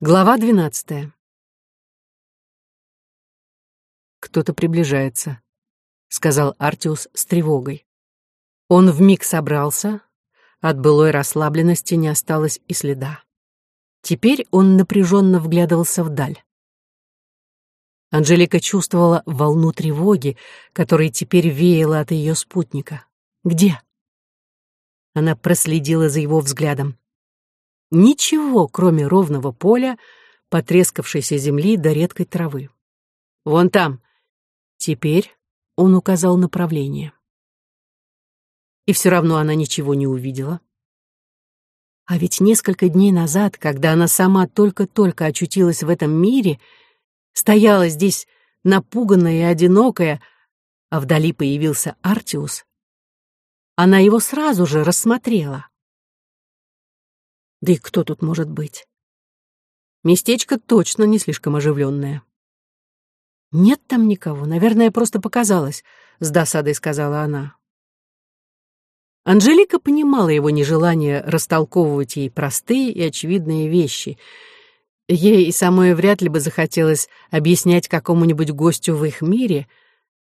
Глава двенадцатая. «Кто-то приближается», — сказал Артиус с тревогой. Он вмиг собрался, от былой расслабленности не осталось и следа. Теперь он напряженно вглядывался вдаль. Анжелика чувствовала волну тревоги, которая теперь веяла от ее спутника. «Где?» Она проследила за его взглядом. Ничего, кроме ровного поля, потрескавшейся земли до редкой травы. «Вон там!» Теперь он указал направление. И все равно она ничего не увидела. А ведь несколько дней назад, когда она сама только-только очутилась в этом мире, стояла здесь напуганная и одинокая, а вдали появился Артиус, она его сразу же рассмотрела. Да и кто тут может быть? Местечко точно не слишком оживленное. «Нет там никого, наверное, просто показалось», — с досадой сказала она. Анжелика понимала его нежелание растолковывать ей простые и очевидные вещи. Ей и самой вряд ли бы захотелось объяснять какому-нибудь гостю в их мире,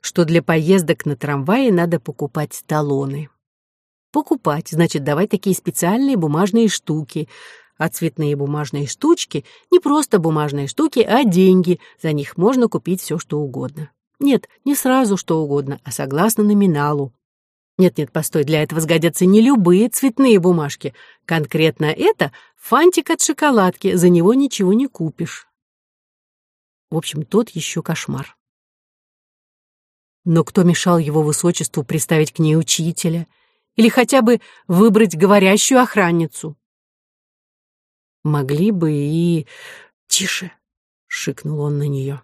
что для поездок на трамвае надо покупать талоны. Покупать, значит, давать такие специальные бумажные штуки. А цветные бумажные штучки — не просто бумажные штуки, а деньги. За них можно купить все, что угодно. Нет, не сразу что угодно, а согласно номиналу. Нет-нет, постой, для этого сгодятся не любые цветные бумажки. Конкретно это фантик от шоколадки, за него ничего не купишь. В общем, тот еще кошмар. Но кто мешал его высочеству приставить к ней учителя — или хотя бы выбрать говорящую охранницу. Могли бы и... Тише, шикнул он на нее.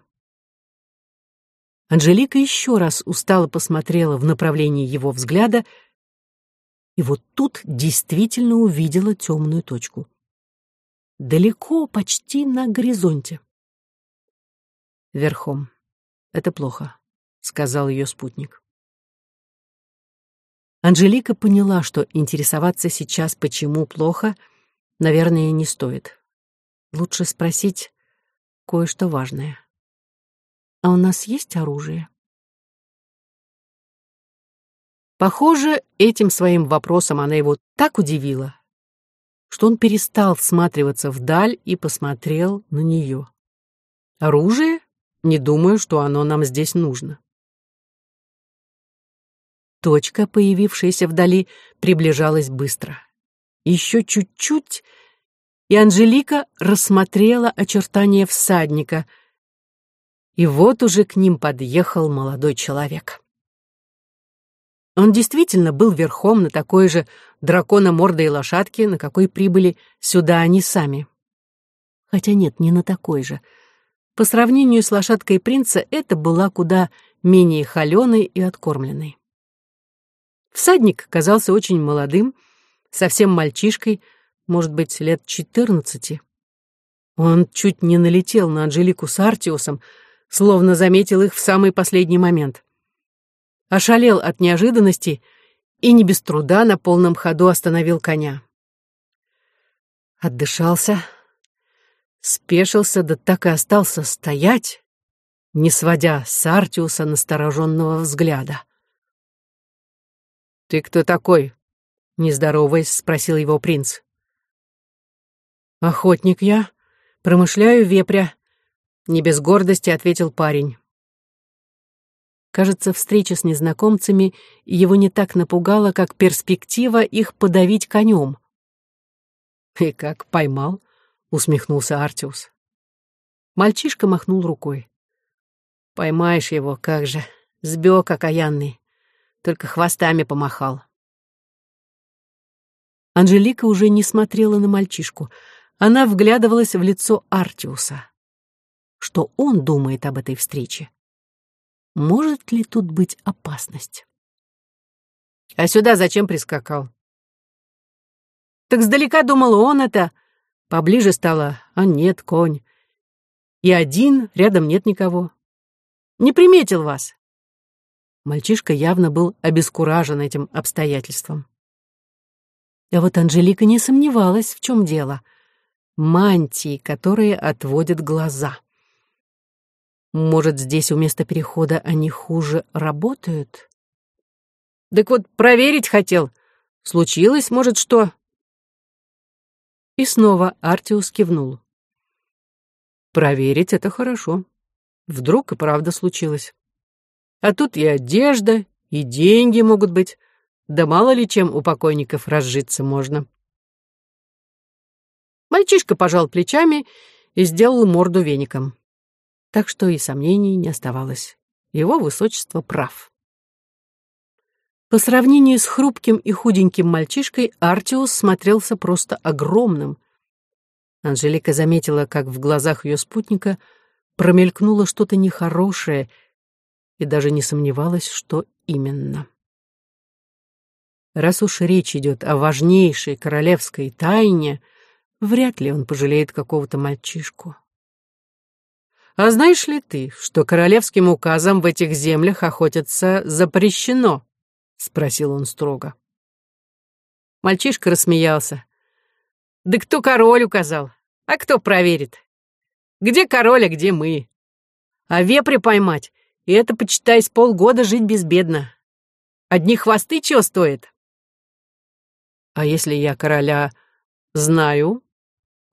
Анжелика еще раз устало посмотрела в направлении его взгляда, и вот тут действительно увидела темную точку. Далеко, почти на горизонте. Верхом. Это плохо, сказал ее спутник. Анжелика поняла, что интересоваться сейчас, почему плохо, наверное, не стоит. Лучше спросить кое-что важное. «А у нас есть оружие?» Похоже, этим своим вопросом она его так удивила, что он перестал всматриваться вдаль и посмотрел на нее. «Оружие? Не думаю, что оно нам здесь нужно». Точка, появившаяся вдали, приближалась быстро. Еще чуть-чуть, и Анжелика рассмотрела очертания всадника. И вот уже к ним подъехал молодой человек. Он действительно был верхом на такой же дракономордой лошадке, на какой прибыли сюда они сами. Хотя нет, не на такой же. По сравнению с лошадкой принца, это была куда менее холеной и откормленной. Всадник казался очень молодым, совсем мальчишкой, может быть, лет четырнадцати. Он чуть не налетел на Анжелику с Артиусом, словно заметил их в самый последний момент. Ошалел от неожиданности и не без труда на полном ходу остановил коня. Отдышался, спешился, да так и остался стоять, не сводя с Артиуса настороженного взгляда. «Ты кто такой?» — не здороваясь, спросил его принц. «Охотник я, промышляю вепря», — не без гордости ответил парень. Кажется, встреча с незнакомцами его не так напугала, как перспектива их подавить конем. «И как поймал?» — усмехнулся Артиус. Мальчишка махнул рукой. «Поймаешь его, как же, сбег окаянный только хвостами помахал. Анжелика уже не смотрела на мальчишку. Она вглядывалась в лицо Артиуса. Что он думает об этой встрече? Может ли тут быть опасность? А сюда зачем прискакал? Так сдалека думал он это. Поближе стало, а нет, конь. И один, рядом нет никого. Не приметил вас. Мальчишка явно был обескуражен этим обстоятельством. А вот Анжелика не сомневалась, в чем дело. мантии, которые отводят глаза. Может, здесь у места перехода они хуже работают? Так вот, проверить хотел. Случилось, может, что? И снова Артиус кивнул. Проверить — это хорошо. Вдруг и правда случилось. А тут и одежда, и деньги могут быть. Да мало ли чем у покойников разжиться можно. Мальчишка пожал плечами и сделал морду веником. Так что и сомнений не оставалось. Его высочество прав. По сравнению с хрупким и худеньким мальчишкой, Артиус смотрелся просто огромным. Анжелика заметила, как в глазах ее спутника промелькнуло что-то нехорошее, и даже не сомневалась, что именно. Раз уж речь идет о важнейшей королевской тайне, вряд ли он пожалеет какого-то мальчишку. А знаешь ли ты, что королевским указом в этих землях охотиться запрещено? спросил он строго. Мальчишка рассмеялся. Да кто король указал? А кто проверит? Где король, а где мы? А вепря поймать, и это, почитай, с полгода жить безбедно. Одни хвосты чего стоят? А если я короля знаю,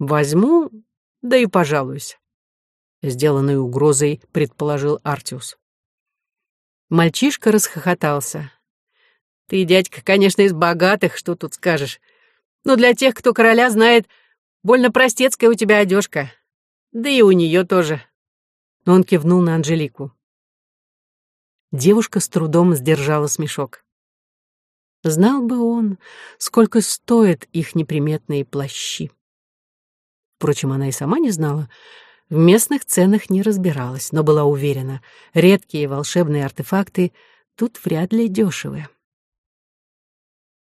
возьму, да и пожалуюсь. Сделанной угрозой предположил Артиус. Мальчишка расхохотался. Ты, дядька, конечно, из богатых, что тут скажешь. Но для тех, кто короля знает, больно простецкая у тебя одежка. Да и у нее тоже. Но он кивнул на Анжелику. Девушка с трудом сдержала смешок. Знал бы он, сколько стоят их неприметные плащи. Впрочем, она и сама не знала. В местных ценах не разбиралась, но была уверена, редкие волшебные артефакты тут вряд ли дешевые.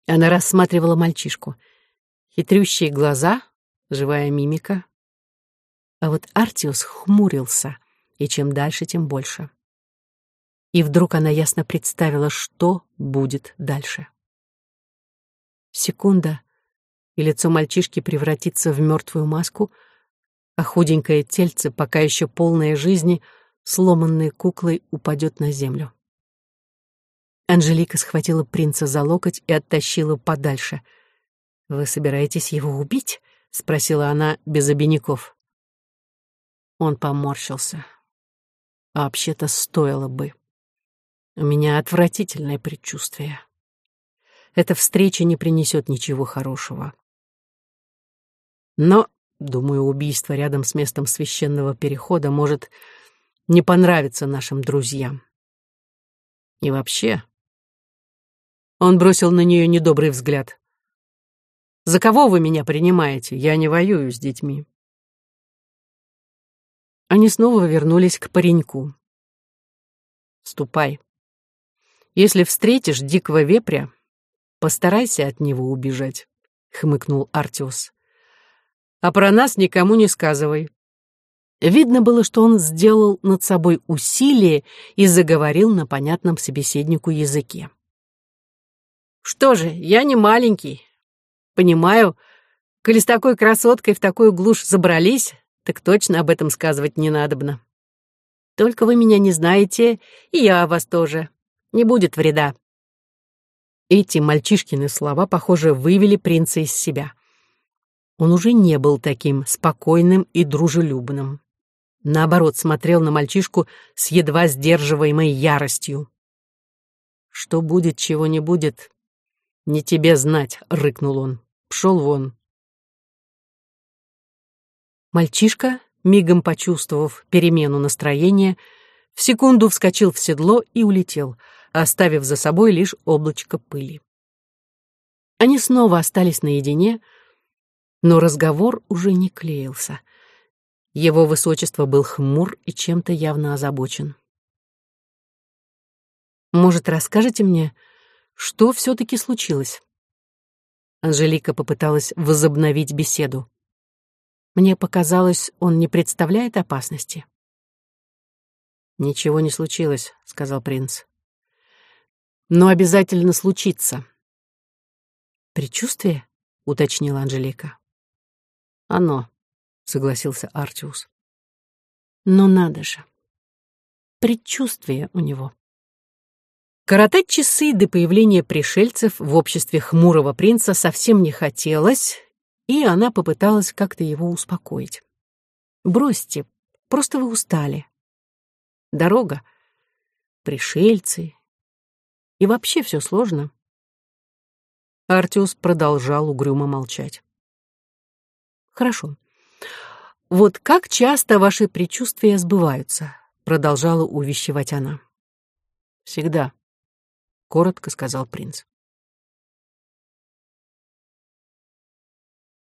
Она рассматривала мальчишку. Хитрющие глаза, живая мимика. А вот Артиус хмурился, и чем дальше, тем больше. И вдруг она ясно представила, что будет дальше. Секунда, и лицо мальчишки превратится в мертвую маску, а худенькое тельце, пока еще полное жизни, сломанной куклой упадет на землю. Анжелика схватила принца за локоть и оттащила подальше. «Вы собираетесь его убить?» — спросила она без обиняков. Он поморщился. А вообще-то стоило бы. У меня отвратительное предчувствие. Эта встреча не принесет ничего хорошего. Но, думаю, убийство рядом с местом священного перехода может не понравиться нашим друзьям. И вообще, он бросил на нее недобрый взгляд. «За кого вы меня принимаете? Я не воюю с детьми». Они снова вернулись к пареньку. «Ступай. Если встретишь дикого вепря, постарайся от него убежать», — хмыкнул Артиус. «А про нас никому не сказывай». Видно было, что он сделал над собой усилие и заговорил на понятном собеседнику языке. Что же, я не маленький. Понимаю, коли с такой красоткой в такую глушь забрались, так точно об этом сказывать не надобно. Только вы меня не знаете, и я вас тоже. Не будет вреда. Эти мальчишкины слова, похоже, вывели принца из себя. Он уже не был таким спокойным и дружелюбным. Наоборот, смотрел на мальчишку с едва сдерживаемой яростью. Что будет, чего не будет, «Не тебе знать», — рыкнул он. «Пшел вон». Мальчишка, мигом почувствовав перемену настроения, в секунду вскочил в седло и улетел, оставив за собой лишь облачко пыли. Они снова остались наедине, но разговор уже не клеился. Его высочество был хмур и чем-то явно озабочен. «Может, расскажете мне, что все-таки случилось? Анжелика попыталась возобновить беседу. Мне показалось, он не представляет опасности. «Ничего не случилось», — сказал принц. «Но обязательно случится». «Предчувствие?» — уточнила Анжелика. «Оно», согласился Артиус. Но надо же. Предчувствие у него. Коротать часы до появления пришельцев в обществе хмурого принца совсем не хотелось, и она попыталась как-то его успокоить. «Бросьте, просто вы устали. Дорога, пришельцы, и вообще все сложно». Артиус продолжал угрюмо молчать. «Хорошо. Вот как часто ваши предчувствия сбываются?» Продолжала увещевать она. «Всегда», — коротко сказал принц.